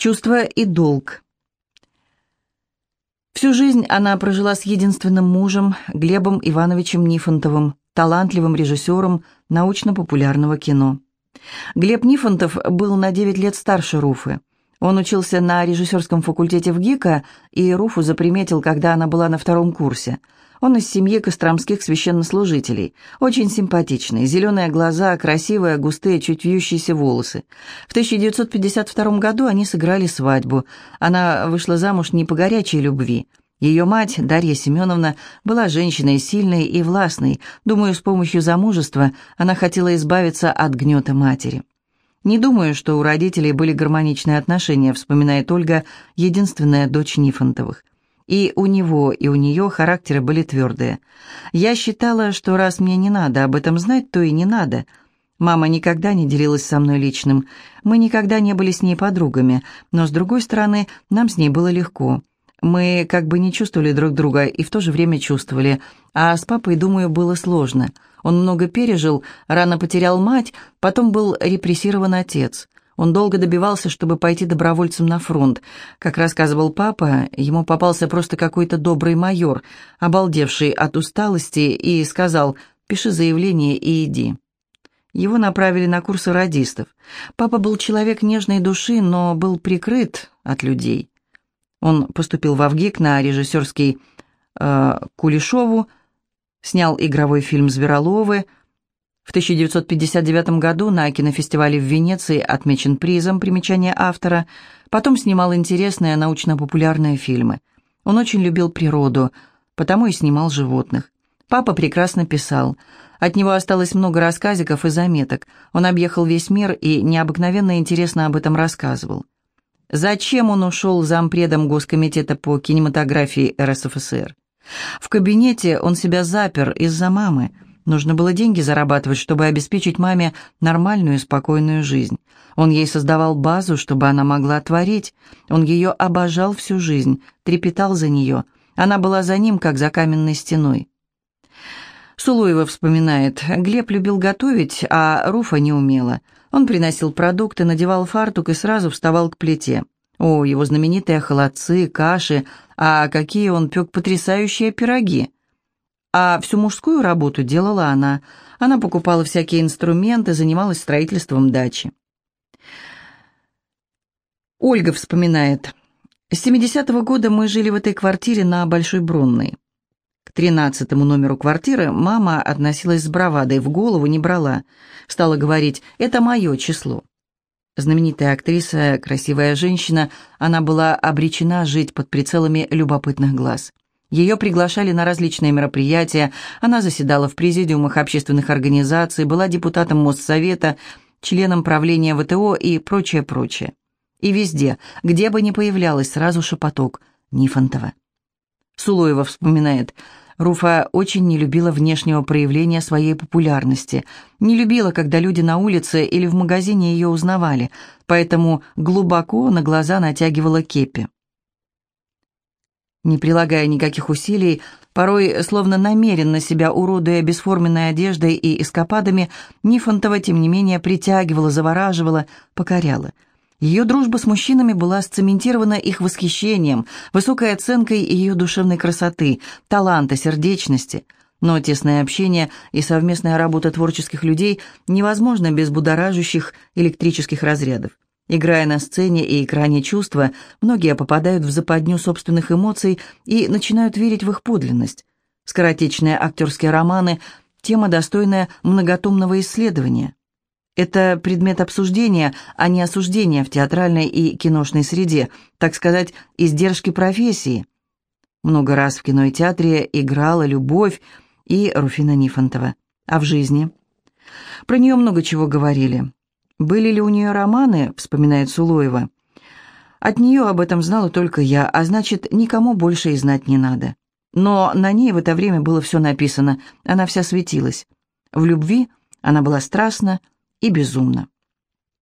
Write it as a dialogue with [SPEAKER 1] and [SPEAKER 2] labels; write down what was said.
[SPEAKER 1] Чувство и долг. Всю жизнь она прожила с единственным мужем, Глебом Ивановичем Нифонтовым, талантливым режиссером научно-популярного кино. Глеб Нифонтов был на 9 лет старше Руфы. Он учился на режиссерском факультете в ГИКа, и Руфу заприметил, когда она была на втором курсе – он из семьи костромских священнослужителей. Очень симпатичный, зеленые глаза, красивые, густые, чуть вьющиеся волосы. В 1952 году они сыграли свадьбу. Она вышла замуж не по горячей любви. Ее мать, Дарья Семеновна, была женщиной сильной и властной. Думаю, с помощью замужества она хотела избавиться от гнета матери. Не думаю, что у родителей были гармоничные отношения, вспоминает Ольга, единственная дочь Нифонтовых. И у него, и у нее характеры были твердые. Я считала, что раз мне не надо об этом знать, то и не надо. Мама никогда не делилась со мной личным. Мы никогда не были с ней подругами, но, с другой стороны, нам с ней было легко. Мы как бы не чувствовали друг друга и в то же время чувствовали. А с папой, думаю, было сложно. Он много пережил, рано потерял мать, потом был репрессирован отец. Он долго добивался, чтобы пойти добровольцем на фронт. Как рассказывал папа, ему попался просто какой-то добрый майор, обалдевший от усталости, и сказал «пиши заявление и иди». Его направили на курсы радистов. Папа был человек нежной души, но был прикрыт от людей. Он поступил в Авгик на режиссерский э, Кулешову, снял игровой фильм «Звероловы», в 1959 году на кинофестивале в Венеции отмечен призом примечание автора, потом снимал интересные научно-популярные фильмы. Он очень любил природу, потому и снимал животных. Папа прекрасно писал. От него осталось много рассказиков и заметок. Он объехал весь мир и необыкновенно интересно об этом рассказывал. Зачем он ушел зампредом Госкомитета по кинематографии РСФСР? В кабинете он себя запер из-за мамы – Нужно было деньги зарабатывать, чтобы обеспечить маме нормальную и спокойную жизнь. Он ей создавал базу, чтобы она могла творить. Он ее обожал всю жизнь, трепетал за нее. Она была за ним, как за каменной стеной. Сулуева вспоминает, Глеб любил готовить, а Руфа не умела. Он приносил продукты, надевал фартук и сразу вставал к плите. О, его знаменитые холодцы, каши, а какие он пек потрясающие пироги. А всю мужскую работу делала она. Она покупала всякие инструменты, занималась строительством дачи. Ольга вспоминает. С 70-го года мы жили в этой квартире на Большой Бронной. К тринадцатому номеру квартиры мама относилась с бравадой, в голову не брала. Стала говорить «это мое число». Знаменитая актриса, красивая женщина, она была обречена жить под прицелами любопытных глаз. Ее приглашали на различные мероприятия, она заседала в президиумах общественных организаций, была депутатом Моссовета, членом правления ВТО и прочее, прочее. И везде, где бы ни появлялась, сразу шепоток «Нифонтова». Сулуева вспоминает, Руфа очень не любила внешнего проявления своей популярности, не любила, когда люди на улице или в магазине ее узнавали, поэтому глубоко на глаза натягивала кепи не прилагая никаких усилий, порой словно намеренно себя уродуя бесформенной одеждой и эскападами, Нифонтова, тем не менее, притягивала, завораживала, покоряла. Ее дружба с мужчинами была сцементирована их восхищением, высокой оценкой ее душевной красоты, таланта, сердечности. Но тесное общение и совместная работа творческих людей невозможно без будоражащих электрических разрядов. Играя на сцене и экране чувства, многие попадают в западню собственных эмоций и начинают верить в их подлинность. Скоротечные актерские романы – тема, достойная многотомного исследования. Это предмет обсуждения, а не осуждения в театральной и киношной среде, так сказать, издержки профессии. Много раз в кино и театре играла «Любовь» и Руфина Нифонтова. А в жизни? Про нее много чего говорили. Были ли у нее романы, вспоминает Сулоева. От нее об этом знала только я, а значит, никому больше и знать не надо. Но на ней в это время было все написано, она вся светилась. В любви она была страстна и безумна.